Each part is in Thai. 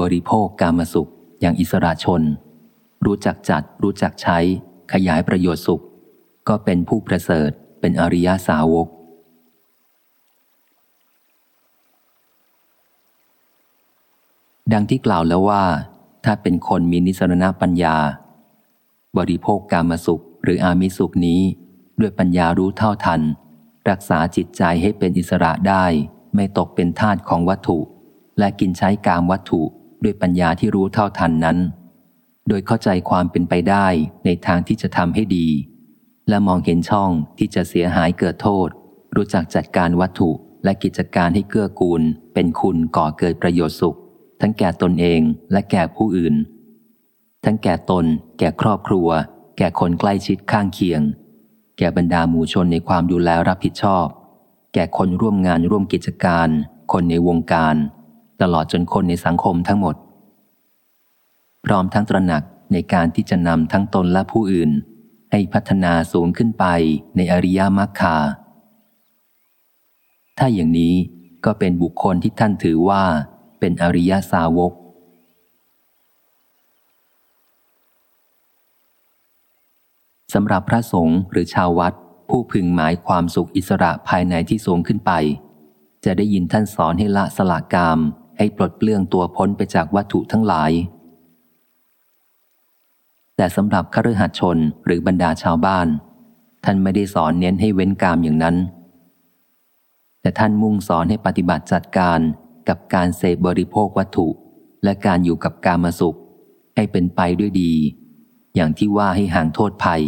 บริโภคกามสุขอย่างอิสระชน รู้จักจัด รู้จักใช้ ขยายประโยชน์สุข ก็เป็นผู้ประเสริฐเป็นอริยสาวก ดังที่กล่าวแล้วว่า ถ้าเป็นคนมีนิสรณปัญญา บริโภคกามสุขหรืออามิสุขนี้ ด้วยปัญญารู้เท่าทัน รักษาจิตใจให้เป็นอิสระได้ ไม่ตกเป็นทาสของวัตถุ และกินใช้กามวัตถุ ด้วยปัญญาที่รู้เท่าทันนั้น โดยเข้าใจความเป็นไปได้ในทางที่จะทำให้ดี และมองเห็นช่องที่จะเสียหายเกิดโทษ รู้จักจัดการวัตถุและกิจการให้เกื้อกูล เป็นคุณก่อเกิดประโยชน์สุข ทั้งแก่ตนเองและแก่ผู้อื่น ทั้งแก่ตน แก่ครอบครัว แก่คนใกล้ชิดข้างเคียง แก่บรรดาหมู่ชนในความดูแลรับผิดชอบ แก่คนร่วมงานร่วมกิจการ คนในวงการ ตลอดจนคนในสังคมทั้งหมด พร้อมทั้งตระหนักในการที่จะนำทั้งตนและผู้อื่น ให้พัฒนาสูงขึ้นไปในอริยมรรคา ถ้าอย่างนี้ก็เป็นบุคคลที่ท่านถือว่าเป็นอริยสาวก สำหรับพระสงฆ์หรือชาววัด ผู้พึงหมายความสุขอิสระภายในที่สูงขึ้นไป จะได้ยินท่านสอนให้ละสละกาม ให้ปลดเปลื้องตัวพ้นไปจากวัตถุทั้งหลาย แต่สำหรับคฤหัสถ์ชนหรือบรรดาชาวบ้าน ท่านไม่ได้สอนเน้นให้เว้นกามอย่างนั้น แต่ท่านมุ่งสอนให้ปฏิบัติจัดการกับการเสพบริโภควัตถุ และการอยู่กับกามสุข ให้เป็นไปด้วยดี อย่างที่ว่าให้ห่างโทษภัย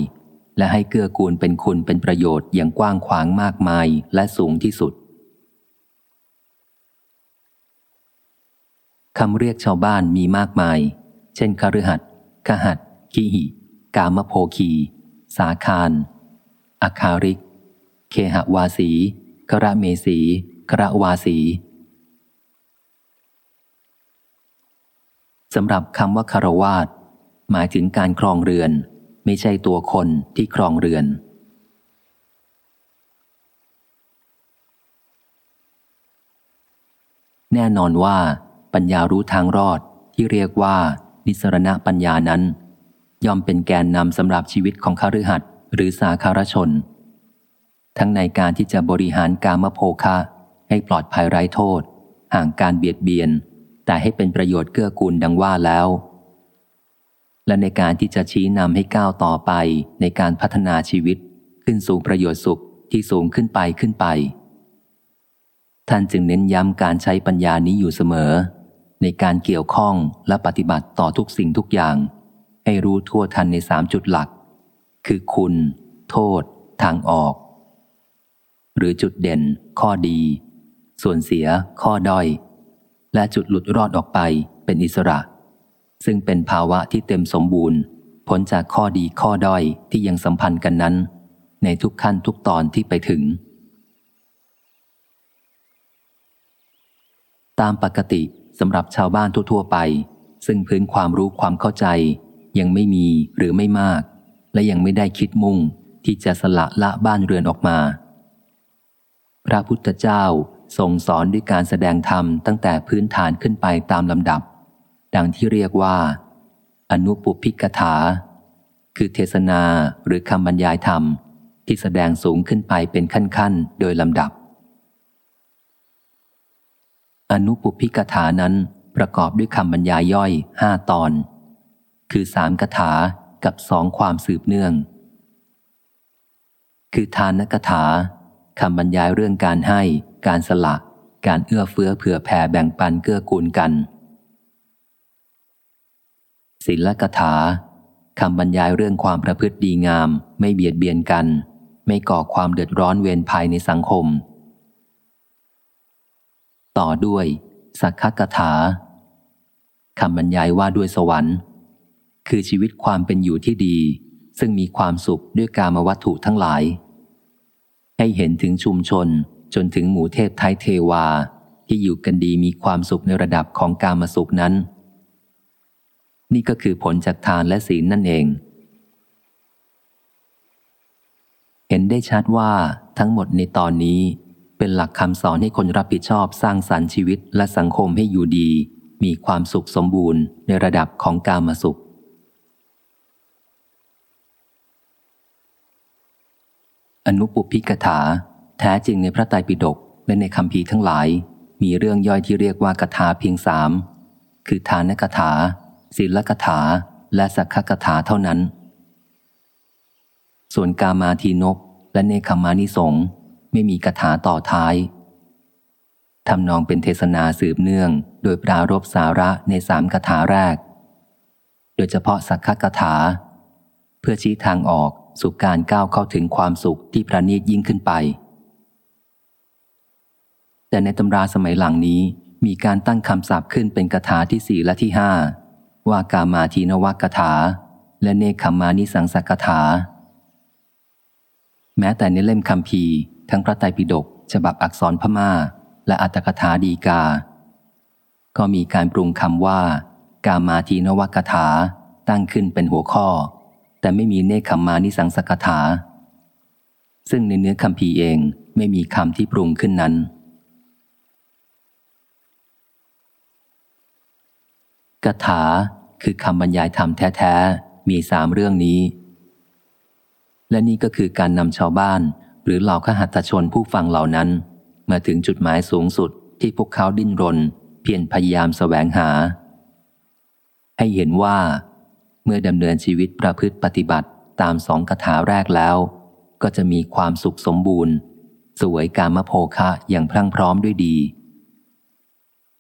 และให้เกื้อกูลเป็นคุณเป็นประโยชน์อย่างกว้างขวางมากมายและสูงที่สุด คำเรียกชาวบ้านมีมากมาย เช่นคฤหัสขหัดขีหิ กามโพคี สาคารอาคาริก เคหวาสีกระเมสีกระวาสีสำหรับคำว่าคารวาสหมายถึงการครองเรือน ไม่ใช่ตัวคนที่ครองเรือน แน่นอนว่า ปัญญารู้ทางรอดที่เรียกว่านิสรณปัญญานั้น ย่อมเป็นแกนนำสำหรับชีวิตของคฤหัสถ์หรือสาคารชน ทั้งในการที่จะบริหารกามโภคะ ให้ปลอดภัยไร้โทษ ห่างการเบียดเบียน แต่ให้เป็นประโยชน์เกื้อกูลดังว่าแล้ว และในการที่จะชี้นำให้ก้าวต่อไปในการพัฒนาชีวิต ขึ้นสู่ประโยชน์สุขที่สูงขึ้นไปขึ้นไป ท่านจึงเน้นย้ำการใช้ปัญญานี้อยู่เสมอ ในการเกี่ยวข้องและปฏิบัติต่อทุกสิ่งทุกอย่าง ให้รู้ทั่วทันในสามจุดหลัก คือคุณ โทษ ทางออก หรือจุดเด่น ข้อดี ส่วนเสีย ข้อด้อย และจุดหลุดรอดออกไปเป็นอิสระ ซึ่งเป็นภาวะที่เต็มสมบูรณ์พ้นจากข้อดีข้อด้อยที่ยังสัมพันธ์กันนั้น ในทุกขั้นทุกตอนที่ไปถึงตามปกติ สำหรับชาวบ้านทั่วๆไป ซึ่งพื้นความรู้ความเข้าใจ ยังไม่มีหรือไม่มาก และยังไม่ได้คิดมุ่งที่จะสละละบ้านเรือนออกมา พระพุทธเจ้าทรงสอนด้วยการแสดงธรรมตั้งแต่พื้นฐานขึ้นไปตามลำดับ ดังที่เรียกว่า อนุปุพิกถา คือเทศนาหรือคำบรรยายธรรม ที่แสดงสูงขึ้นไปเป็นขั้นๆ โดยลำดับ อนุปุพิกถานั้นประกอบด้วยคำบรรยายย่อยห้าตอน คือสามคถากับสองความสืบเนื่อง คือทานกถาคำบรรยายเรื่องการให้ การสละ การเอื้อเฟื้อเผื่อแผ่แบ่งปันเกื้อกูลกันศีลกถาคำบรรยายเรื่องความประพฤติดีงาม ไม่เบียดเบียนกัน ไม่ก่อความเดือดร้อนเวรภายในสังคม ต่อด้วยสักขกถาคำบรรยายว่าด้วยสวรรค์ คือชีวิตความเป็นอยู่ที่ดี ซึ่งมีความสุขด้วยกามวัตถุทั้งหลาย ให้เห็นถึงชุมชนจนถึงหมู่เทพไทยเทวา ที่อยู่กันดีมีความสุขในระดับของกามสุขนั้น นี่ก็คือผลจากทานและศีลนั่นเอง เห็นได้ชัดว่าทั้งหมดในตอนนี้ เป็นหลักคำสอนให้คนรับผิดชอบสร้างสรรค์ชีวิตและสังคมให้อยู่ดี มีความสุขสมบูรณ์ในระดับของกามสุข อนุปุพิกถา แท้จริงในพระไตรปิฎกและในคำพีทั้งหลาย มีเรื่องย่อยที่เรียกว่ากถาเพียงสามคือทานกถาศีลกถาและสักขกถาเท่านั้น ส่วนกามาทีนกและเนคขมานิสง ไม่มีกถาต่อท้ายทำนองเป็นเทศนาสืบเนื่อง โดยปรารบสาระในสามคาถาแรก โดยเฉพาะสักขคาถา เพื่อชี้ทางออกสู่การก้าวเข้าถึงความสุขที่ประณีตยิ่งขึ้นไป แต่ในตำราสมัยหลังนี้มีการตั้งคำศัพท์ขึ้นเป็นคาถาที่สี่และที่ห้าว่ากามาทีนวัคถา และเนคขมานิสังสักถา แม้แต่ในเล่มคำพี ทั้งพระไตรปิฎกฉบับอักษรพมา่า และอัตถกถาดีกา ก็มีการปรุงคำว่า กามาทีนวกถาตั้งขึ้นเป็นหัวข้อ แต่ไม่มีเนคขมมานิสังสกถา ซึ่งในเนื้อคำพีเองไม่มีคำที่ปรุงขึ้นนั้น กถาคือคำบรรยายธรรมแท้ ๆ มีสามเรื่องนี้ และนี่ก็คือการนำชาวบ้าน หรือเหล่าขหัตชนผู้ฟังเหล่านั้น มาถึงจุดหมายสูงสุดที่พวกเขาดิ้นรน เพียรพยายามแสวงหา ให้เห็นว่า เมื่อดำเนินชีวิตประพฤติปฏิบัติตามสองคาถาแรกแล้ว ก็จะมีความสุขสมบูรณ์ สวยกามโภคะอย่างพรั่งพร้อมด้วยดี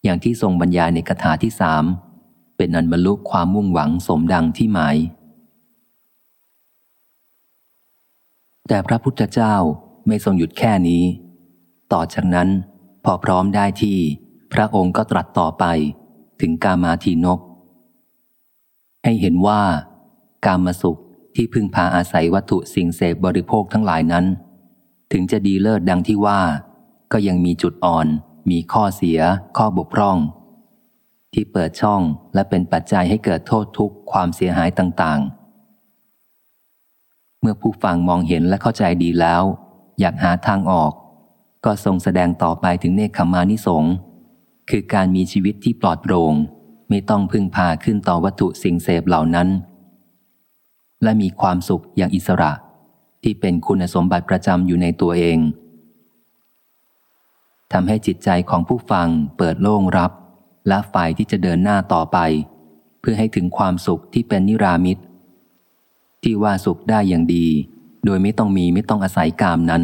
อย่างที่ทรงบรรยายในคาถาที่สามเป็นอันบรรลุความมุ่งหวังสมดังที่หมาย แต่พระพุทธเจ้าไม่ทรงหยุดแค่นี้ ต่อจากนั้นพอพร้อมได้ที่พระองค์ก็ตรัสต่อไปถึงกามาทีนก ให้เห็นว่า กามาสุขที่พึ่งพาอาศัยวัตถุสิ่งเสพบริโภคทั้งหลายนั้น ถึงจะดีเลิศดังที่ว่า ก็ยังมีจุดอ่อน มีข้อเสีย ข้อบกพร่อง ที่เปิดช่องและเป็นปัจจัยให้เกิดโทษทุกข์ความเสียหายต่างๆ มื่อผู้ฟังมองเห็นและเข้าใจดีแล้ว อยากหาทางออก ก็ทรงแสดงต่อไปถึงเนคขมานิสงคือการมีชีวิตที่ปลอดโปร่งไม่ต้องพึ่งพาขึ้นต่อวัตถุสิ่งเสพเหล่านั้น และมีความสุขอย่างอิสระ ที่เป็นคุณสมบัติประจำอยู่ในตัวเองทำให้จิตใจของผู้ฟังเปิดโล่งรับ และฝ่ายที่จะเดินหน้าต่อไป เพื่อให้ถึงความสุขที่เป็นนิรามิต ที่ว่าสุขได้อย่างดี โดยไม่ต้องมีไม่ต้องอาศัยกามนั้น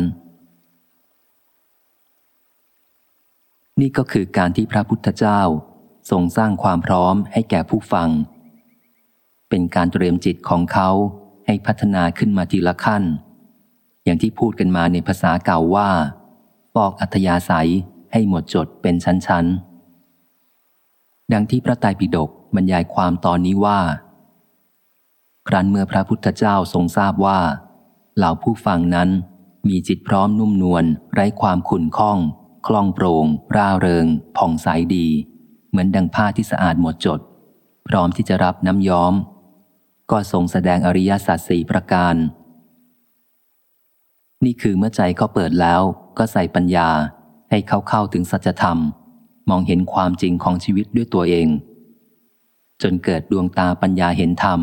นี่ก็คือการที่พระพุทธเจ้าทรงสร้างความพร้อมให้แก่ผู้ฟัง เป็นการเตรียมจิตของเขาให้พัฒนาขึ้นมาทีละขั้น อย่างที่พูดกันมาในภาษาเก่าว่า ปอกอัธยาศัยให้หมดจดเป็นชั้นๆดังที่พระไตรปิฎกบรรยายความตอนนี้ว่า ครั้นเมื่อพระพุทธเจ้าทรงทราบว่า เหล่าผู้ฟังนั้นมีจิตพร้อมนุ่มนวลไร้ความขุ่นข้อง คล่องโปรง่ง ร่าเริง ผ่องใสดี เหมือนดังผ้าที่สะอาดหมดจด พร้อมที่จะรับน้ำย้อม ก็ทรงแสดงอริยสัจสี่ประการ นี่คือเมื่อใจเขาเปิดแล้วก็ใส่ปัญญาให้เขาเข้าถึงสัจธรรม มองเห็นความจริงของชีวิตด้วยตัวเอง จนเกิดดวงตาปัญญาเห็นธรรม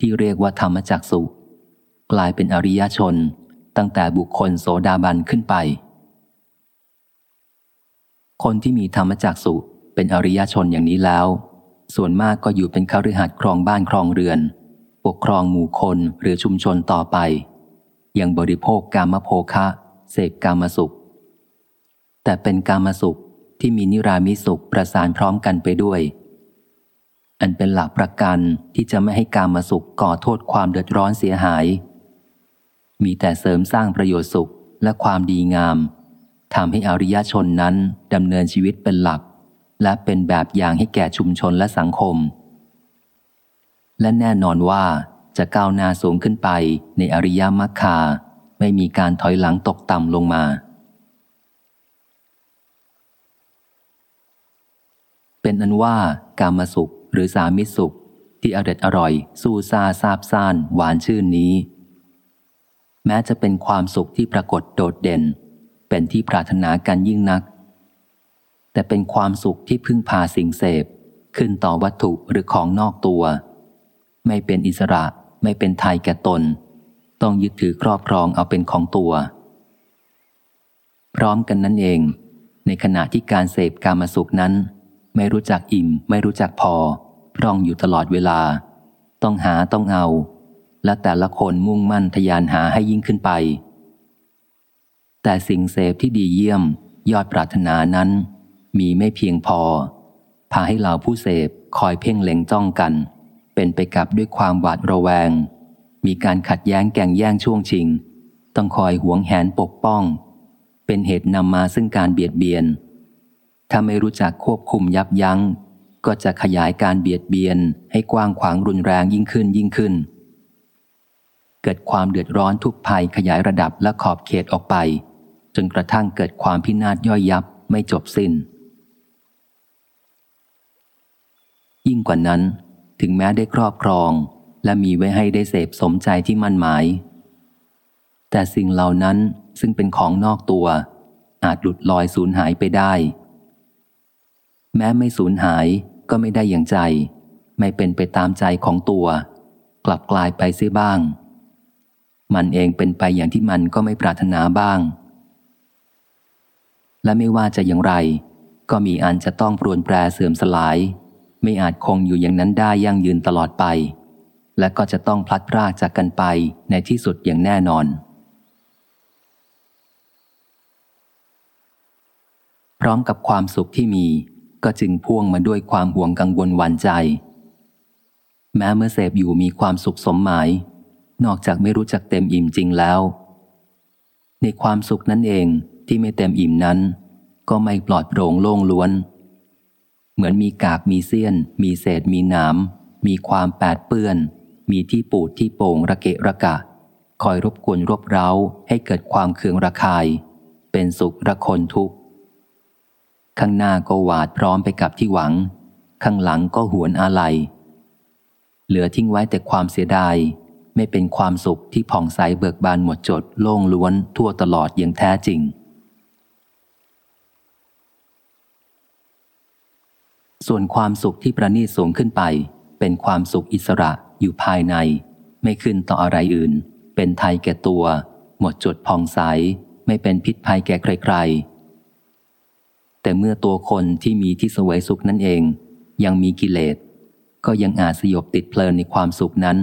ที่เรียกว่าธรรมจักสุกลายเป็นอริยชนตั้งแต่บุคคลโสดาบันขึ้นไป คนที่มีธรรมจักสุเป็นอริยชนอย่างนี้แล้ว ส่วนมากก็อยู่เป็นคฤหัสถ์ครองบ้านครองเรือน ปกครองหมู่คนหรือชุมชนต่อไป ยังบริโภคกามโภคะเสพกามสุข แต่เป็นกามสุขที่มีนิรามิสุขประสานพร้อมกันไปด้วย อันเป็นหลักประกันที่จะไม่ให้กามาสุขก่อโทษความเดือดร้อนเสียหาย มีแต่เสริมสร้างประโยชน์สุขและความดีงามทำให้อริยชนนั้นดำเนินชีวิตเป็นหลัก และเป็นแบบอย่างให้แก่ชุมชนและสังคม และแน่นอนว่าจะก้าวหน้าสูงขึ้นไปในอริยมรรคาไม่มีการถอยหลังตกต่ำลงมา เป็นอันว่ากามสุข หรือสามิสุข ที่อร็ดอร่อย สู้ซาซาบซ่าน หวานชื่นนี้ แม้จะเป็นความสุขที่ปรากฏโดดเด่น เป็นที่ปรารถนากันยิ่งนัก แต่เป็นความสุขที่พึ่งพาสิ่งเสพ ขึ้นต่อวัตถุหรือของนอกตัว ไม่เป็นอิสระไม่เป็นไทยแก่ตน ต้องยึดถือครอบครองเอาเป็นของตัว พร้อมกันนั้นเอง ในขณะที่การเสพกามสุขนั้น ไม่รู้จักอิ่ม ไม่รู้จักพอ พร่องอยู่ตลอดเวลา ต้องหาต้องเอา และแต่ละคนมุ่งมั่นทยานหาให้ยิ่งขึ้นไป แต่สิ่งเสพที่ดีเยี่ยม ยอดปรารถนานั้น มีไม่เพียงพอ พาให้เหล่าผู้เสพคอยเพ่งเล็งจ้องกัน เป็นไปกับด้วยความหวาดระแวง มีการขัดแย้งแก่งแย่งช่วงชิง ต้องคอยหวงแหนปกป้อง เป็นเหตุนำมาซึ่งการเบียดเบียนถ้าไม่รู้จักควบคุมยับยัง้ง ก็จะขยายการเบียดเบียนให้กว้างขวางรุนแรงยิ่งขึ้นยิ่งขึ้น เกิดความเดือดร้อนทุกภัยขยายระดับและขอบเขตออกไป จนกระทั่งเกิดความพินาศย่อยยับไม่จบสิน้น ยิ่งกว่านั้น ถึงแม้ได้ครอบครอง และมีไว้ให้ได้เสพสมใจที่มั่นหมาย แต่สิ่งเหล่านั้นซึ่งเป็นของนอกตัว อาจหลุดลอยสูญหายไปได้แม้ไม่สูญหาย ก็ไม่ได้อย่างใจ ไม่เป็นไปตามใจของตัว กลับกลายไปเสียบ้าง มันเองเป็นไปอย่างที่มันก็ไม่ปรารถนาบ้าง และไม่ว่าจะอย่างไร ก็มีอันจะต้องปรวนแปรเสื่อมสลาย ไม่อาจคงอยู่อย่างนั้นได้ยั่งยืนตลอดไป และก็จะต้องพลัดพรากจากกันไปในที่สุดอย่างแน่นอนพร้อมกับความสุขที่มี ก็จึงพ่วงมาด้วยความห่วงกังวลหวั่นใจ แม้เมื่อเสพอยู่มีความสุขสมหมาย นอกจากไม่รู้จักเต็มอิ่มจริงแล้ว ในความสุขนั่นเองที่ไม่เต็มอิ่มนั้น ก็ไม่ปลอดโปร่งโล่งล้วน เหมือนมีกากมีเสี้ยน มีเศษมีหนาม มีความแปดเปื้อน มีที่ปูดที่โป่งระเกะระกะ คอยรบกวนรบเร้าให้เกิดความเคืองระคาย เป็นสุขระคนทุกข์ ข้างหน้าก็หวาดพร้อมไปกับที่หวัง ข้างหลังก็หวนอาลัย เหลือทิ้งไว้แต่ความเสียดาย ไม่เป็นความสุขที่ผ่องใสเบิกบานหมดจดโล่งล้วนทั่วตลอดอย่างแท้จริง ส่วนความสุขที่ประณีตสูงขึ้นไป เป็นความสุขอิสระอยู่ภายใน ไม่ขึ้นต่ออะไรอื่น เป็นไทยแก่ตัว หมดจดพองใส ไม่เป็นพิษภัยแก่ใครๆ แต่เมื่อตัวคนที่มีที่สวยสุขนั่นเอง ยังมีกิเลส ก็ยังอาจสยบติดเพลินในความสุขนั้น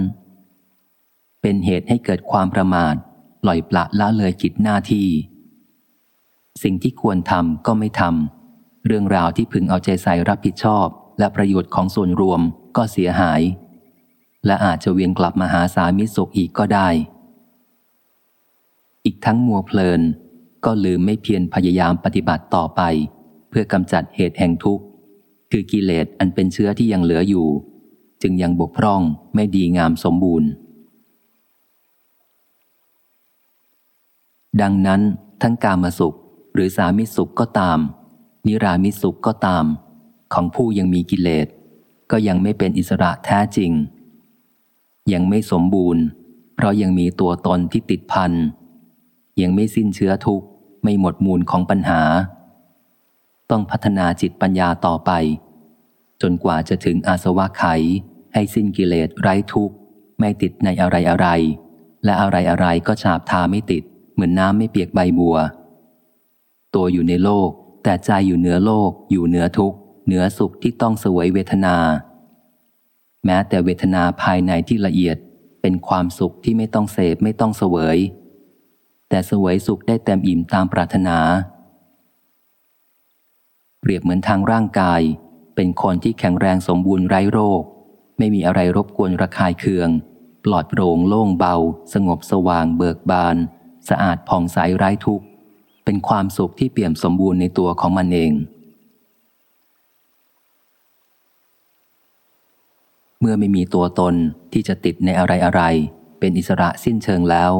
เป็นเหตุให้เกิดความประมาทปล่อยปละละเลยจิตหน้าที่ สิ่งที่ควรทำก็ไม่ทำเรื่องราวที่พึงเอาใจใส่รับผิดชอบ และประโยชน์ของส่วนรวมก็เสียหาย และอาจจะเวียนกลับมาหาสามิสุขอีกก็ได้ อีกทั้งมัวเพลินก็ลืมไม่เพียรพยายามปฏิบัติต่อไป พื่อกำจัดเหตุแห่งทุกข์ คือกิเลสอันเป็นเชื้อที่ยังเหลืออยู่ จึงยังบกพร่องไม่ดีงามสมบูรณ์ ดังนั้นทั้งกามสุขหรือสามิสุขก็ตาม นิรามิสุขก็ตาม ของผู้ยังมีกิเลส ก็ยังไม่เป็นอิสระแท้จริง ยังไม่สมบูรณ์ เพราะยังมีตัวตนที่ติดพันยังไม่สิ้นเชื้อทุกข์ไม่หมดมูลของปัญหา ต้องพัฒนาจิตปัญญาต่อไป จนกว่าจะถึงอาสวะไข ให้สิ้นกิเลสไร้ทุกข์ ไม่ติดในอะไรอะไร และอะไรอะไรก็ฉาบทาไม่ติด เหมือนน้ำไม่เปียกใบบัว ตัวอยู่ในโลก แต่ใจอยู่เหนือโลก อยู่เหนือทุกข์เหนือสุขที่ต้องสวยเวทนา แม้แต่เวทนาภายในที่ละเอียดเป็นความสุขที่ไม่ต้องเสพไม่ต้องเสวย แต่เสวยสุขได้เต็มอิ่มตามปรารถนา เปรียบเหมือนทางร่างกาย เป็นคนที่แข็งแรงสมบูรณ์ไร้โรค ไม่มีอะไรรบกวนระคายเคือง ปลอดโปร่งโล่งเบา สงบสว่างเบิกบาน สะอาดผ่องใสไร้ทุกข์ เป็นความสุขที่เปี่ยมสมบูรณ์ในตัวของมันเอง เมื่อไม่มีตัวตนที่จะติดในอะไรอะไร เป็นอิสระสิ้นเชิงแล้ว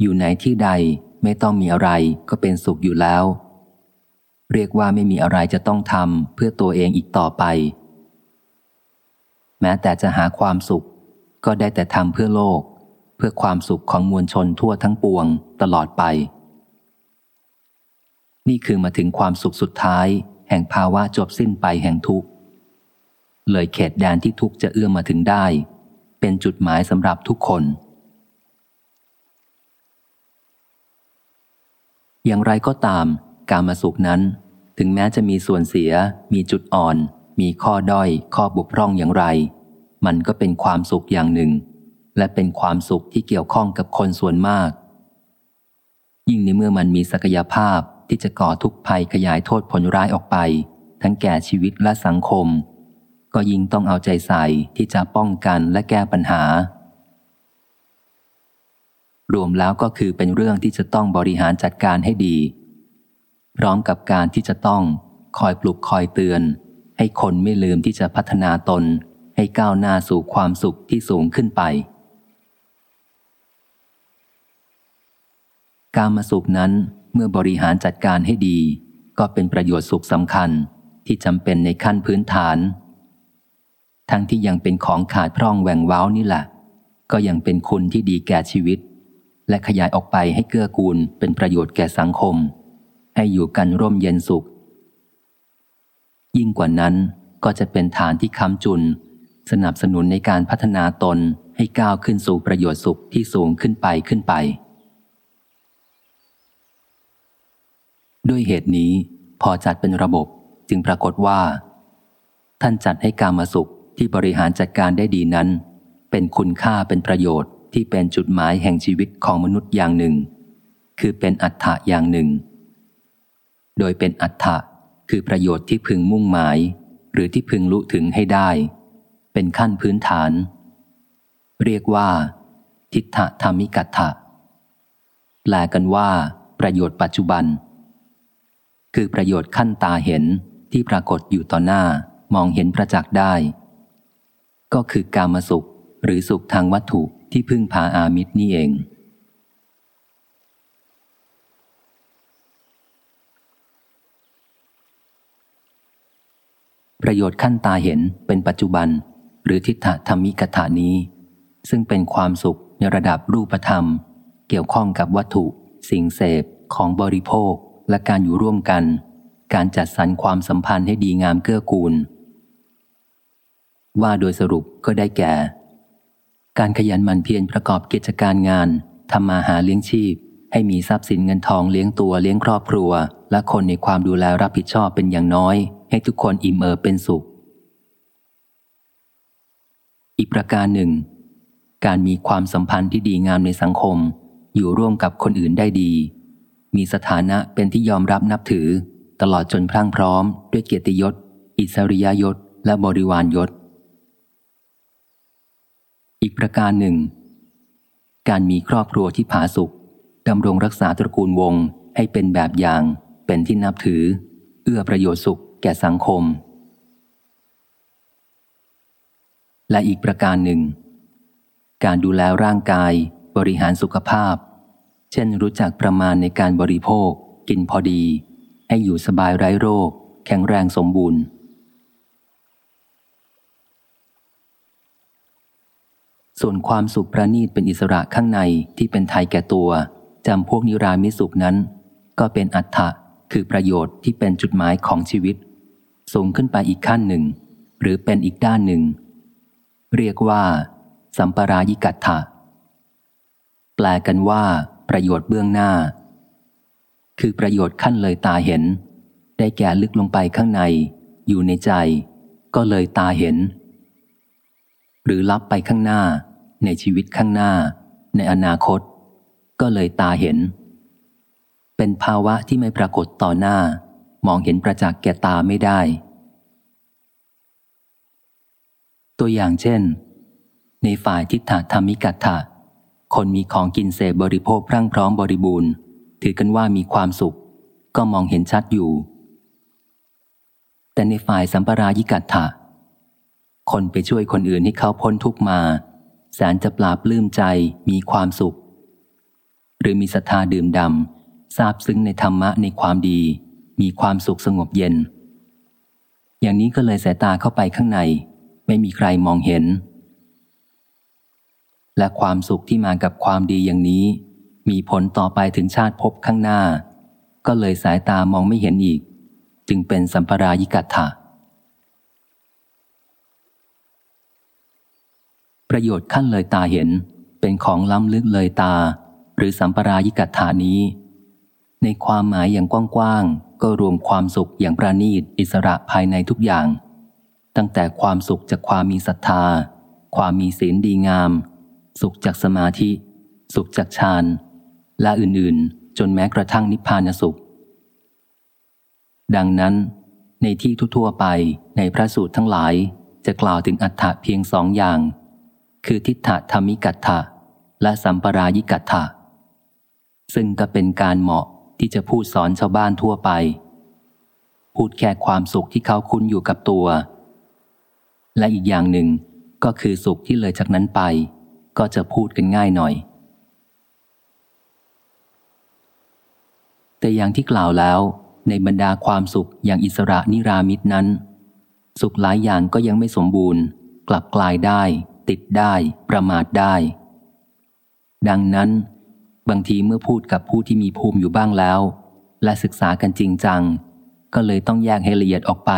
อยู่ไหนที่ใดไม่ต้องมีอะไรก็เป็นสุขอยู่แล้ว เรียกว่าไม่มีอะไรจะต้องทำเพื่อตัวเองอีกต่อไป แม้แต่จะหาความสุข ก็ได้แต่ทำเพื่อโลก เพื่อความสุขของมวลชนทั่วทั้งปวงตลอดไป นี่คือมาถึงความสุขสุดท้าย แห่งภาวะจบสิ้นไปแห่งทุกข์ เลยเขตแดนที่ทุกจะเอื้อมมาถึงได้ เป็นจุดหมายสำหรับทุกคนอย่างไรก็ตาม การมาสุขนั้น ถึงแม้จะมีส่วนเสีย มีจุดอ่อน มีข้อด้อย ข้อบกพร่องอย่างไร มันก็เป็นความสุขอย่างหนึ่ง และเป็นความสุขที่เกี่ยวข้องกับคนส่วนมาก ยิ่งในเมื่อมันมีศักยภาพที่จะก่อทุกภัยขยายโทษผลร้ายออกไป ทั้งแก่ชีวิตและสังคม ก็ยิ่งต้องเอาใจใส่ที่จะป้องกันและแก้ปัญหารวมแล้วก็คือเป็นเรื่องที่จะต้องบริหารจัดการให้ดี พร้อมกับการที่จะต้องคอยปลุกคอยเตือน ให้คนไม่ลืมที่จะพัฒนาตน ให้ก้าวหน้าสู่ความสุขที่สูงขึ้นไป การมาสุขนั้นเมื่อบริหารจัดการให้ดี ก็เป็นประโยชน์สุขสำคัญที่จำเป็นในขั้นพื้นฐาน ทั้งที่ยังเป็นของขาดพร่องแหว่งว้าวนี่แหละ ก็ยังเป็นคุณที่ดีแก่ชีวิต และขยายออกไปให้เกื้อกูลเป็นประโยชน์แก่สังคม ให้อยู่กันร่มเย็นสุข ยิ่งกว่านั้นก็จะเป็นฐานที่ค้ำจุน สนับสนุนในการพัฒนาตนให้ก้าวขึ้นสู่ประโยชน์สุขที่สูงขึ้นไปขึ้นไป ด้วยเหตุนี้พอจัดเป็นระบบจึงปรากฏว่า ท่านจัดให้การมาสุขที่บริหารจัดการได้ดีนั้น เป็นคุณค่าเป็นประโยชน์ที่เป็นจุดหมายแห่งชีวิตของมนุษย์อย่างหนึ่ง คือเป็นอัตถะอย่างหนึ่ง โดยเป็นอัตถะคือประโยชน์ที่พึงมุ่งหมาย หรือที่พึงลุถึงให้ได้ เป็นขั้นพื้นฐาน เรียกว่า ทิฏฐธรรมิกัตถะแปลกันว่า ประโยชน์ปัจจุบัน คือประโยชน์ขั้นตาเห็นที่ปรากฏอยู่ต่อหน้ามองเห็นประจักษ์ได้ ก็คือกามสุขหรือสุขทางวัตถุที่พึ่งพาอามิตรนี่เอง ประโยชน์ขั้นตาเห็นเป็นปัจจุบัน หรือทิฏฐธรรมิกถานี้ ซึ่งเป็นความสุขในระดับรูปธรรม เกี่ยวข้องกับวัตถุ สิ่งเสพของบริโภคและการอยู่ร่วมกัน การจัดสรรความสัมพันธ์ให้ดีงามเกื้อกูล ว่าโดยสรุปก็ได้แก่ การขยันหมั่นเพียรประกอบกิจการงานทำมาหาเลี้ยงชีพ ให้มีทรัพย์สินเงินทองเลี้ยงตัวเลี้ยงครอบครัว และคนในความดูแลรับผิดชอบเป็นอย่างน้อย ให้ทุกคนอิ่มเอิบเป็นสุข อีกประการหนึ่ง การมีความสัมพันธ์ที่ดีงามในสังคม อยู่ร่วมกับคนอื่นได้ดี มีสถานะเป็นที่ยอมรับนับถือ ตลอดจนพรั่งพร้อม ด้วยเกียรติยศ อิสริยยศ และบริวารยศ อีกประการหนึ่ง การมีครอบครัวที่ผาสุกดำรงรักษาตระกูลวงให้เป็นแบบอย่าง เป็นที่นับถือ เอื้อประโยชน์สุข แก่สังคม และอีกประการหนึ่ง การดูแลร่างกาย บริหารสุขภาพ เช่นรู้จักประมาณในการบริโภค กินพอดี ให้อยู่สบายไร้โรค แข็งแรงสมบูรณ์ส่วนความสุขประณีตเป็นอิสระข้างในที่เป็นไทยแก่ตัวจำพวกนิรามิสุขนั้น ก็เป็นอัตถะคือประโยชน์ที่เป็นจุดหมายของชีวิต สูงขึ้นไปอีกขั้นหนึ่ง หรือเป็นอีกด้านหนึ่ง เรียกว่า สัมปรายิกัตถะแปลกันว่าประโยชน์เบื้องหน้า คือประโยชน์ขั้นเลยตาเห็น ได้แก่ลึกลงไปข้างใน อยู่ในใจ ก็เลยตาเห็น หรือลับไปข้างหน้า ในชีวิตข้างหน้า ในอนาคต ก็เลยตาเห็น เป็นภาวะที่ไม่ปรากฏต่อหน้า มองเห็นประจักษ์แก่ตาไม่ได้ ตัวอย่างเช่น ในฝ่ายทิฏฐธรรมิกัตถะคนมีของกินเสพบริโภคพรั่งพร้อมบริบูรณ์ ถือกันว่ามีความสุข ก็มองเห็นชัดอยู่ แต่ในฝ่ายสัมปรายิกัตถะคนไปช่วยคนอื่นให้เขาพ้นทุกมา แสนจะปลาบปลื้มใจมีความสุข หรือมีศรัทธาดื่มดำทราบซึ้งในธรรมะในความดี มีความสุขสงบเย็น อย่างนี้ก็เลยสายตาเข้าไปข้างใน ไม่มีใครมองเห็น และความสุขที่มากับความดีอย่างนี้ มีผลต่อไปถึงชาติภพข้างหน้า ก็เลยสายตามองไม่เห็นอีก จึงเป็นสัมปรายิกัตถะประโยชน์ขั้นเลยตาเห็นเป็นของล้ำลึกเลยตา หรือสัมปรายิกัตถานี้ ในความหมายอย่างกว้างๆ ก็รวมความสุขอย่างประณีตอิสระภายในทุกอย่าง ตั้งแต่ความสุขจากความมีศรัทธา ความมีศีลดีงาม สุขจากสมาธิ สุขจากฌานและอื่นๆ จนแม้กระทั่งนิพพานสุข ดังนั้น ในที่ทั่วๆไปในพระสูตรทั้งหลายจะกล่าวถึงอัฏฐะเพียงสองอย่าง คือทิฏฐธรรมิกัตถะและสัมปรายิกัตถะซึ่งก็เป็นการเหมาะ ที่จะพูดสอนชาวบ้านทั่วไป พูดแค่ความสุขที่เขาคุ้นอยู่กับตัว และอีกอย่างหนึ่งก็คือสุขที่เลยจากนั้นไป ก็จะพูดกันง่ายหน่อย แต่อย่างที่กล่าวแล้วในบรรดาความสุขอย่างอิสระนิรามิตนั้น สุขหลายอย่างก็ยังไม่สมบูรณ์ กลับกลายได้ ติดได้ ประมาทได้ ดังนั้น บางทีเมื่อพูดกับผู้ที่มีภูมิอยู่บ้างแล้ว และศึกษากันจริงจัง ก็เลยต้องแยกให้ละเอียดออกไป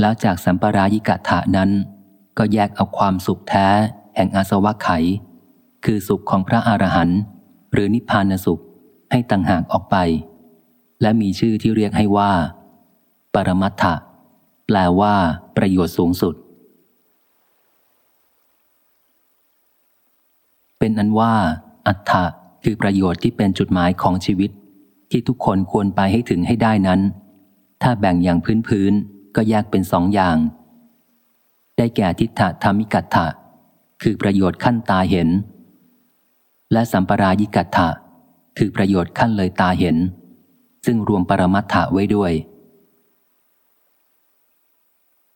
แล้วจากสัมปรายิกะถะนั้น ก็แยกเอาความสุขแท้ แห่งอาสวะไข คือสุขของพระอรหันต์หรือนิพพานสุขให้ต่างหากออกไป และมีชื่อที่เรียกให้ว่า ปรมัตถะแปลว่า ประโยชน์สูงสุด เป็นอันว่า อัตถะคือประโยชน์ที่เป็นจุดหมายของชีวิต ที่ทุกคนควรไปให้ถึงให้ได้นั้น ถ้าแบ่งอย่างพื้นพื้นก็แยกเป็นสองอย่าง ได้แก่ทิฏฐธรรมิกัตถะคือประโยชน์ขั้นตาเห็น และสัมปรายิกัตถะคือประโยชน์ขั้นเลยตาเห็น ซึ่งรวมปรมัตถะไว้ด้วย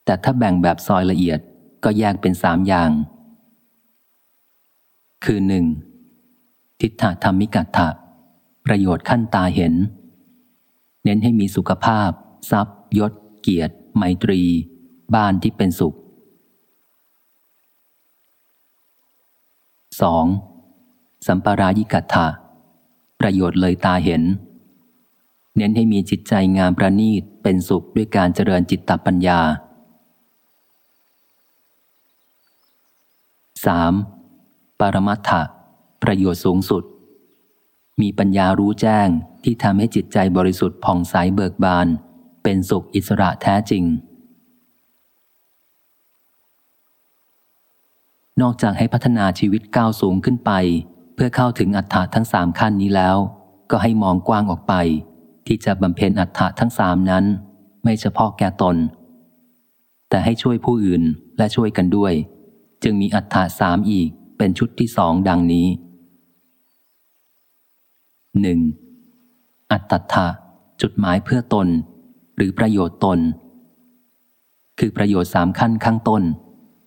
แต่ถ้าแบ่งแบบซอยละเอียดก็แยกเป็นสามอย่าง คือหนึ่งทิฏฐธรรมิกัตถะประโยชน์ขั้นตาเห็น เน้นให้มีสุขภาพ ทรัพย์ ยศ เกียรติ ไมตรี บ้านที่เป็นสุข 2. สัมปรายิกัตถะประโยชน์เลยตาเห็น เน้นให้มีจิตใจงามประณีตเป็นสุขด้วยการเจริญจิตตปัญญา 3. ปรมัตถะประโยชน์สูงสุด มีปัญญารู้แจ้งที่ทำให้จิตใจบริสุทธิ์ผ่องใสเบิกบาน เป็นสุขอิสระแท้จริง นอกจากให้พัฒนาชีวิตก้าวสูงขึ้นไป เพื่อเข้าถึงอัฏฐะทั้งสามขั้นนี้แล้ว ก็ให้มองกว้างออกไป ที่จะบำเพ็ญอัฏฐะทั้งสามนั้น ไม่เฉพาะแก่ตน แต่ให้ช่วยผู้อื่นและช่วยกันด้วย จึงมีอัฏฐะสามอีก เป็นชุดที่สองดังนี้หนึ่งอัตถะจุดหมายเพื่อตน หรือประโยชน์ตน คือประโยชน์สามขั้นข้างต้น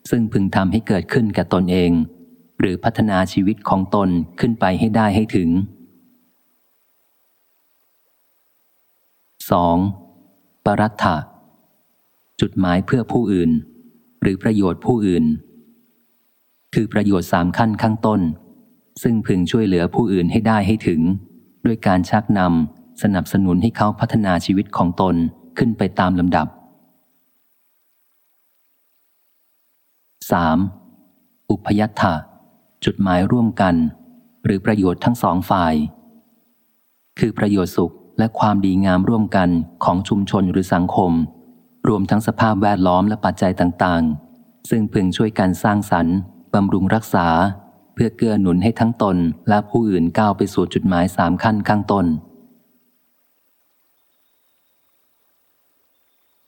ซึ่งพึงทำให้เกิดขึ้นกับตนเอง หรือพัฒนาชีวิตของตนขึ้นไปให้ได้ให้ถึง 2. ปรัตถะจุดหมายเพื่อผู้อื่น หรือประโยชน์ผู้อื่น คือประโยชน์สามขั้นข้างต้น ซึ่งพึงช่วยเหลือผู้อื่นให้ได้ให้ถึง ด้วยการชักนำสนับสนุนให้เขาพัฒนาชีวิตของตนขึ้นไปตามลำดับ 3. อุปยัตถะจุดหมายร่วมกัน หรือประโยชน์ทั้งสองฝ่าย คือประโยชน์สุขและความดีงามร่วมกันของชุมชนหรือสังคม รวมทั้งสภาพแวดล้อมและปัจจัยต่างๆ ซึ่งพึงช่วยกันสร้างสรรค์ บำรุงรักษา เพื่อเกื้อหนุนให้ทั้งตนและผู้อื่นก้าวไปสู่จุดหมายสามขั้นข้างตน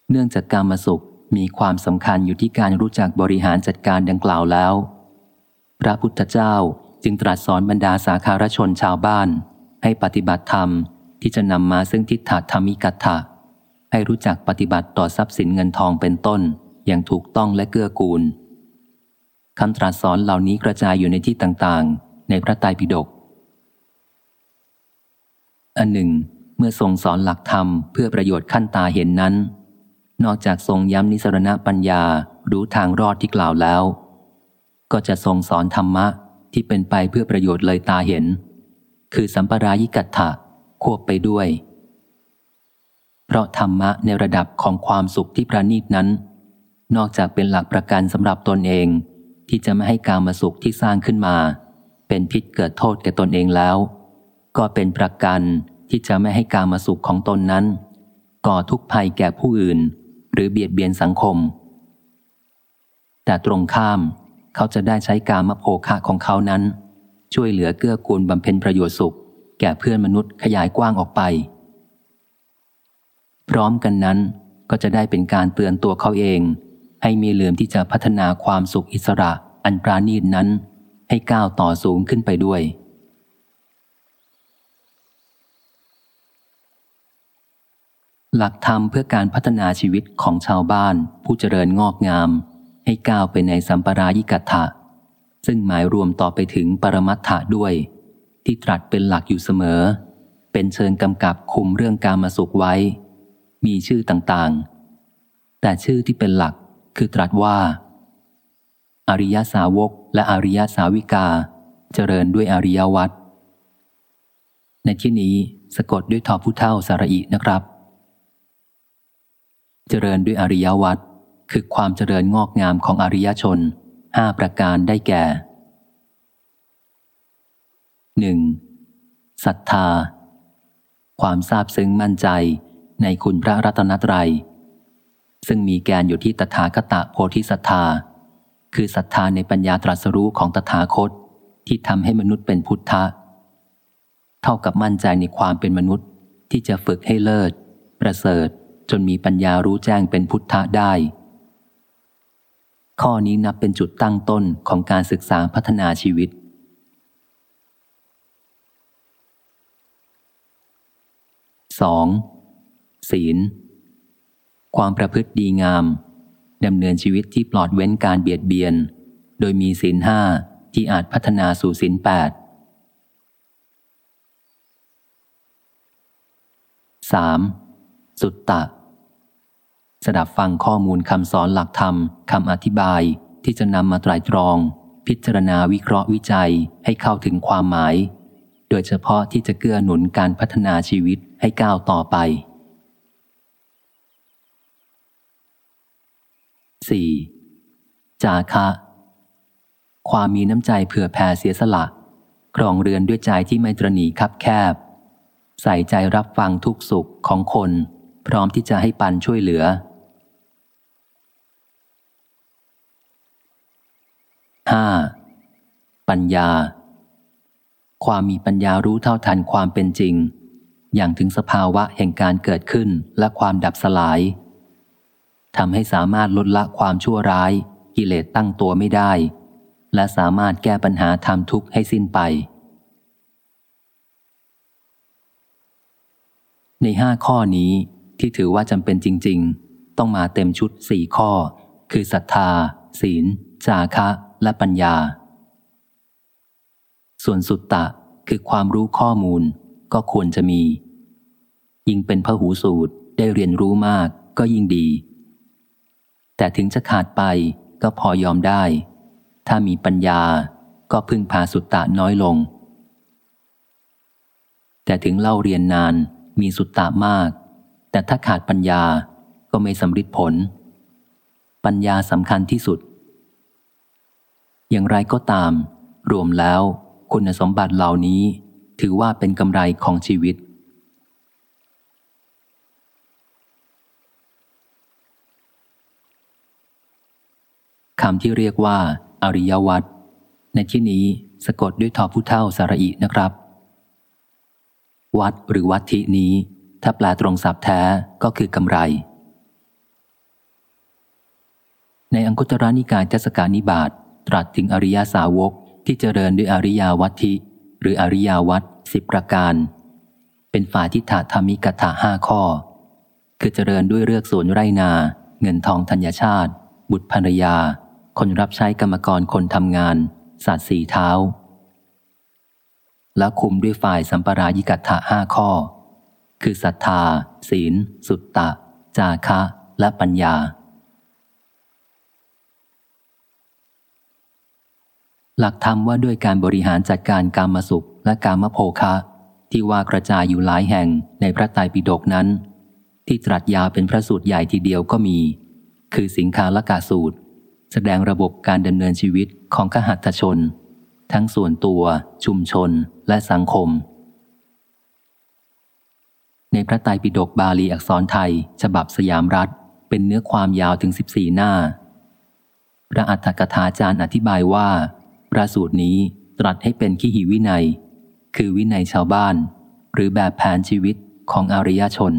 เนื่องจากการมาสุขมีความสำคัญอยู่ที่การรู้จักบริหารจัดการดังกล่าวแล้ว พระพุทธเจ้าจึงตรัสสอนบรรดาสาคารชนชาวบ้าน ให้ปฏิบัติธรรมที่จะนำมาซึ่งทิฏฐธรรมิกัตถะให้รู้จักปฏิบัติต่อทรัพย์สินเงินทองเป็นต้น อย่างถูกต้องและเกื้อกูล คำตรัสสอนเหล่านี้กระจายอยู่ในที่ต่างๆ ในพระไตรปิฎก อันหนึ่ง เมื่อทรงสอนหลักธรรมเพื่อประโยชน์ขั้นตาเห็นนั้น นอกจากทรงย้ำนิสรณปัญญารู้ทางรอดที่กล่าวแล้ว ก็จะทรงสอนธรรมะที่เป็นไปเพื่อประโยชน์เลยตาเห็น คือสัมปรายิกัตถะควบไปด้วย เพราะธรรมะในระดับของความสุขที่ประณีตนั้น นอกจากเป็นหลักประกันสำหรับตนเอง ที่จะไม่ให้การมาสุขที่สร้างขึ้นมา เป็นพิษเกิดโทษแก่ตนเองแล้ว ก็เป็นประกันที่จะไม่ให้การมาสุขของตนนั้น ก่อทุกข์ภัยแก่ผู้อื่น หรือเบียดเบียนสังคม แต่ตรงข้ามเขาจะได้ใช้การมโภคะของเขานั้น ช่วยเหลือเกื้อกูลบำเพ็ญประโยชน์สุข แก่เพื่อนมนุษย์ขยายกว้างออกไป พร้อมกันนั้นก็จะได้เป็นการเตือนตัวเขาเอง ให้มีเหลื่อมที่จะพัฒนาความสุขอิสระอันปราณีตนั้น ให้ก้าวต่อสูงขึ้นไปด้วย หลักธรรมเพื่อการพัฒนาชีวิตของชาวบ้าน ผู้เจริญงอกงาม ให้ก้าวไปในสัมปรายิกัตถะซึ่งหมายรวมต่อไปถึงปรมัตถะด้วย ที่ตรัสเป็นหลักอยู่เสมอ เป็นเชิงกำกับคุมเรื่องการมาสุขไว้ มีชื่อต่างๆ แต่ชื่อที่เป็นหลัก คือตรัสว่า อริยสาวกและอริยสาวิกา เจริญด้วยอริยวัตในที่นี้สะกดด้วยทอผู้เท่าสระอินะครับ เจริญด้วยอริยวัตคือความเจริญงอกงามของอริยชนห้าประการได้แก่หนึ่งศรัทธา ความทราบซึ้งมั่นใจในคุณพระรัตนตรัย ซึ่งมีแกนอยู่ที่ตถาคตโพธิศรัทธา คือศรัทธาในปัญญาตรัสรู้ของตถาคต ที่ทำให้มนุษย์เป็นพุทธะ เท่ากับมั่นใจในความเป็นมนุษย์ที่จะฝึกให้เลิศ ประเสริฐจนมีปัญญารู้แจ้งเป็นพุทธะได้ ข้อนี้นับเป็นจุดตั้งต้นของการศึกษาพัฒนาชีวิต 2. ศีล ความประพฤติดีงามดำเนินชีวิตที่ปลอดเว้นการเบียดเบียน โดยมีศีลห้าที่อาจพัฒนาสู่ศีลแปด 3. สุตตะ สดับฟังข้อมูลคำสอนหลักธรรมคำอธิบายที่จะนำมาตรายตรอง พิจารณาวิเคราะห์วิจัยให้เข้าถึงความหมาย โดยเฉพาะที่จะเกื้อหนุนการพัฒนาชีวิตให้ก้าวต่อไป 4. จาคะ ความมีน้ำใจเผื่อแผ่เสียสละ ครองเรือนด้วยใจที่ไม่ตรณีคับแคบ ใส่ใจรับฟังทุกสุขของคน พร้อมที่จะให้ปันช่วยเหลือ 5. ปัญญา ความมีปัญญารู้เท่าทันความเป็นจริง อย่างถึงสภาวะแห่งการเกิดขึ้นและความดับสลาย ทำให้สามารถลดละความชั่วร้าย กิเลสตั้งตัวไม่ได้ และสามารถแก้ปัญหาทำทุกข์ให้สิ้นไป ในห้าข้อนี้ที่ถือว่าจำเป็นจริง ๆ ต้องมาเต็มชุดสี่ข้อ คือศรัทธา ศีล จาคะ และปัญญา ส่วนสุตตะคือความรู้ข้อมูลก็ควรจะมี ยิ่งเป็นพหูสูตรได้เรียนรู้มากก็ยิ่งดี แต่ถึงจะขาดไปก็พอยอมได้ ถ้ามีปัญญาก็พึ่งพาสุตตะน้อยลง แต่ถึงเล่าเรียนนานมีสุตตะมาก แต่ถ้าขาดปัญญาก็ไม่สำฤทธิผล ปัญญาสำคัญที่สุด อย่างไรก็ตาม รวมแล้วคุณสมบัติเหล่านี้ถือว่าเป็นกำไรของชีวิต คำที่เรียกว่า อริยวัตรในที่นี้สะกดด้วยทอผู้เท่าสระอินะครับ วัดหรือวัตถินี้ ถ้าแปลตรงศัพท์แท้ก็คือกำไร ในอังคุตระนิกายเทศกานิบาตตรัสถึงอริยาสาวกที่เจริญด้วยอริยาวัตถิหรืออริยาวัตสิบประการ เป็นฝ่ายทิฏฐธรรมิกถาห้าข้อ คือเจริญด้วยเลือกสวนไรนา เงินทองธัญชาติ บุตรภรรยา คนรับใช้กรรมกรคนทำงาน สัตว์สี่เท้า และคุมด้วยฝ่ายสัมปรายิกัตถะห้าข้อ คือศรัทธา ศีล สุตตะ จาคะ และปัญญา หลักธรรมว่าด้วยการบริหารจัดการกามสุขและกามโภคะ ที่ว่ากระจายอยู่หลายแห่งในพระไตรปิฎกนั้น ที่ตรัสยาวเป็นพระสูตรใหญ่ทีเดียวก็มีคคือสิงคาลกาสูตร แสดงระบบการดำเนินชีวิตของขหัตชน ทั้งส่วนตัว ชุมชนและสังคม ในพระไตรปิฎกบาลีอักษรไทย ฉบับสยามรัฐ เป็นเนื้อความยาวถึง 14 หน้า พระอัฏฐกถาจารย์อธิบายว่าพระสูตรนี้ตรัสให้เป็นขีหิวินัย คือวินัยชาวบ้าน หรือแบบแผนชีวิตของอริยชน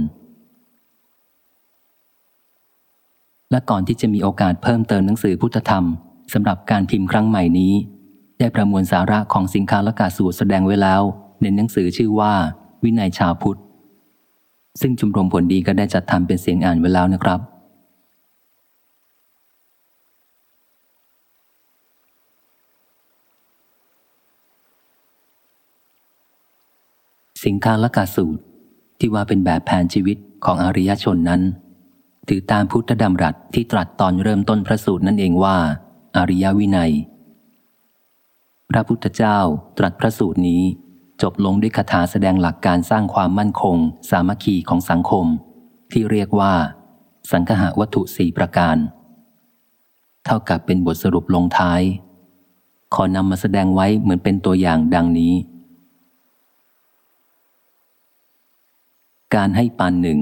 และก่อนที่จะมีโอกาสเพิ่มเติมหนังสือพุทธธรรมสำหรับการพิมพ์ครั้งใหม่นี้ ได้ประมวลสาระของสิงคาลกาสูตรแสดงไว้แล้ว ในหนังสือชื่อว่า วินัยชาวพุทธ ซึ่งชุมรมผลดีก็ได้จัดทำเป็นเสียงอ่านไว้แล้วนะครับ สิงคาลกาสูตรที่ว่าเป็นแบบแผนชีวิตของอริยชนนั้น ถือตามพุทธดำรัสที่ตรัสตอนเริ่มต้นพระสูตรนั่นเองว่า อริยวินัย พระพุทธเจ้าตรัสพระสูตรนี้ จบลงด้วยคาถาแสดงหลักการสร้างความมั่นคง สามัคคีของสังคม ที่เรียกว่า สังคหะวัตถุสี่ประการ เท่ากับเป็นบทสรุปลงท้าย ขอนำมาแสดงไว้เหมือนเป็นตัวอย่างดังนี้ การให้ปันหนึ่ง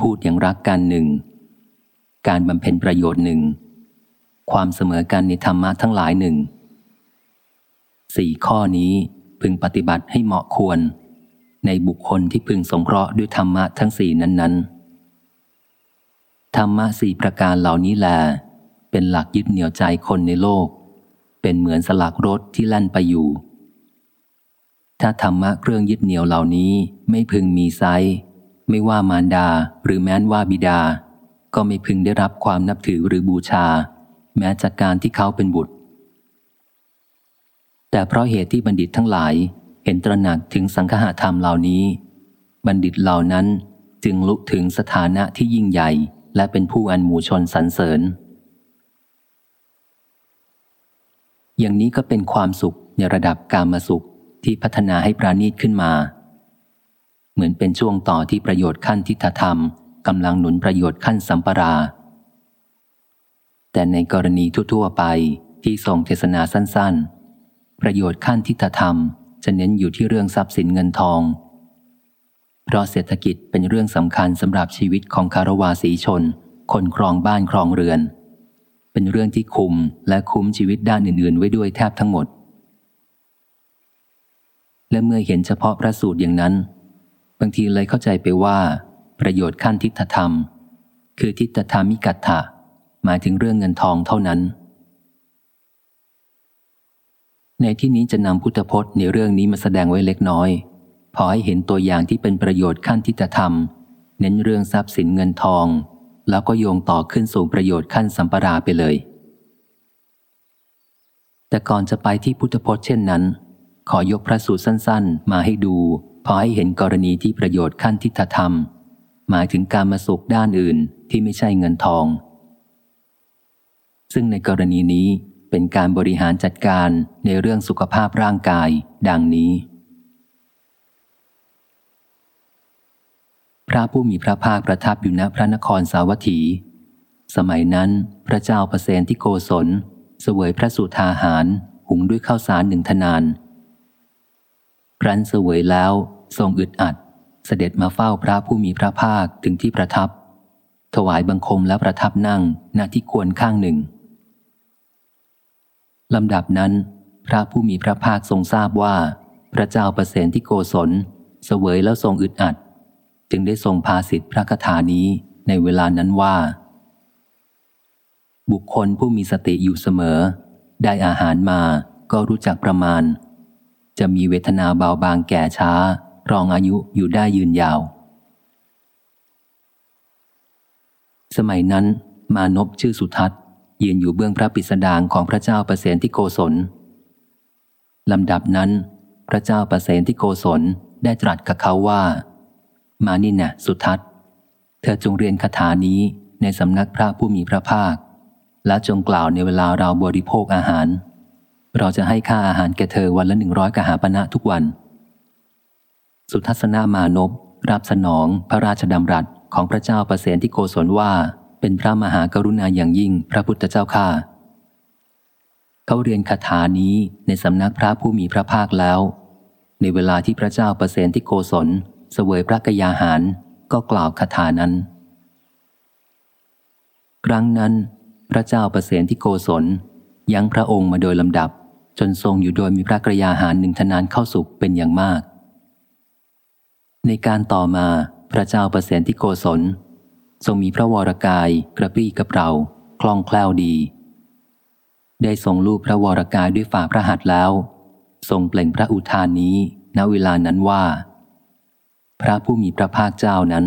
พูดอย่างรักกันหนึ่ง การบำเพ็ญประโยชน์หนึ่ง ความเสมอกันในธรรมะทั้งหลายหนึ่งสี่ข้อนี้พึงปฏิบัติให้เหมาะควร ในบุคคลที่พึงสงเคราะห์ด้วยธรรมะทั้งสี่นั้น ๆ ธรรมะสี่ประการเหล่านี้แลเป็นหลักยึดเหนี่ยวใจคนในโลก เป็นเหมือนสลักรถที่ลั่นไปอยู่ ถ้าธรรมะเครื่องยึดเหนี่ยวเหล่านี้ไม่พึงมีไซ ไม่ว่ามารดาหรือแม้นว่าบิดา ก็ไม่พึงได้รับความนับถือหรือบูชา แม้จากการที่เขาเป็นบุตร แต่เพราะเหตุที่บัณฑิตทั้งหลายเห็นตระหนักถึงสังฆะธรรมเหล่านี้ บัณฑิตเหล่านั้นจึงลุกถึงสถานะที่ยิ่งใหญ่ และเป็นผู้อันหมู่ชนสรรเสริญ อย่างนี้ก็เป็นความสุขในระดับกามสุขที่พัฒนาให้ปราณีตขึ้นมา เหมือนเป็นช่วงต่อที่ประโยชน์ขั้นทิฏฐธรรมกำลังหนุนประโยชน์ขั้นสัมปรา แต่ในกรณีทั่ว ๆ ไปที่ส่งเทศนาสั้น ๆ ประโยชน์ขั้นทิฏฐธรรมจะเน้นอยู่ที่เรื่องทรัพย์สินเงินทอง เพราะเศรษฐกิจเป็นเรื่องสำคัญสำหรับชีวิตของคารวาสีชน คนครองบ้านครองเรือน เป็นเรื่องที่คุมและคุ้มชีวิตด้านอื่น ๆ ไว้ด้วยแทบทั้งหมด และเมื่อเห็นเฉพาะพระสูตรอย่างนั้น บางทีเลยเข้าใจไปว่า ประโยชน์ขั้นทิฏฐธรรม คือทิฏฐธรรมิกัตถะหมายถึงเรื่องเงินทองเท่านั้น ในที่นี้จะนำพุทธพจน์ในเรื่องนี้มาแสดงไว้เล็กน้อย พอให้เห็นตัวอย่างที่เป็นประโยชน์ขั้นทิฏฐธรรม เน้นเรื่องทรัพย์สินเงินทอง แล้วก็โยงต่อขึ้นสู่ประโยชน์ขั้นสัมปราไปเลย แต่ก่อนจะไปที่พุทธพจน์เช่นนั้น ขอยกพระสูตรสั้น ๆ มาให้ดู พอให้เห็นกรณีที่ประโยชน์ขั้นทิฏฐธรรม หมายถึงการมาสุขด้านอื่นที่ไม่ใช่เงินทอง ซึ่งในกรณีนี้เป็นการบริหารจัดการในเรื่องสุขภาพร่างกาย ดังนี้ พระผู้มีพระภาคประทับอยู่ณพระนครสาวัตถี สมัยนั้นพระเจ้าประเสนที่โกศลเสวยพระสุธาหาร หุงด้วยข้าวสารหนึ่งทนานครั้นเสวยแล้ว ทรงอึดอัด เสด็จมาเฝ้าพระผู้มีพระภาคถึงที่ประทับ ถวายบังคมและประทับนั่งณที่ควรข้างหนึ่งลำดับนั้น พระผู้มีพระภาคทรงทราบว่า พระเจ้าประเสนที่โกศล เสวยแล้วทรงอึดอัด จึงได้ทรงพาสิทธิพระคาถานี้ในเวลานั้นว่า บุคคลผู้มีสติอยู่เสมอ ได้อาหารมาก็รู้จักประมาณ จะมีเวทนาเบาบางแก่ช้า รองอายุอยู่ได้ยืนยาว สมัยนั้นมานพชื่อสุทัศน์ยืนอยู่เบื้องพระปิสดางของพระเจ้าประเสนที่โกศลลำดับนั้น พระเจ้าประเสนที่โกศลได้ตรัสกับเขาว่า มานี่นะสุทัศน์เธอจงเรียนคาถานี้ในสำนักพระผู้มีพระภาค และจงกล่าวในเวลาเราบริโภคอาหาร เราจะให้ค่าอาหารแก่เธอวันละหนึ่งร้อยกหาปณะทุกวัน สุทัศนามานพรับสนองพระราชดำรัสของพระเจ้าประเสนที่โกศลว่า เป็นพระมหากรุณาอย่างยิ่งพระพุทธเจ้าข้าเขาเรียนคาถานี้ในสำนักพระผู้มีพระภาคแล้ว ในเวลาที่พระเจ้าประเสนที่โกศลเสวยพระกยาหารก็กล่าวคาถานั้น ครั้งนั้น พระเจ้าประเสนที่โกศลยังพระองค์มาโดยลำดับ จนทรงอยู่โดยมีพระกยาหารหนึ่งทนานเข้าสุขเป็นอย่างมาก ในการต่อมาพระเจ้าประเสนที่โกศล ทรงมีพระวรกายกระปรี้กระเปร่าคล่องแคล่วดี ได้ทรงลูกพระวรกายด้วยฝ่าพระหัตถ์แล้ว ทรงเปล่งพระอุทานนี้ณเวลานั้นว่า พระผู้มีพระภาคเจ้านั้น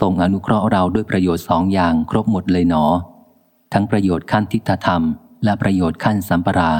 ทรงอนุเคราะห์เราด้วยประโยชน์สองอย่างครบหมดเลยหนอ ทั้งประโยชน์ขั้นทิฏฐธรรม และประโยชน์ขั้นสัมปรา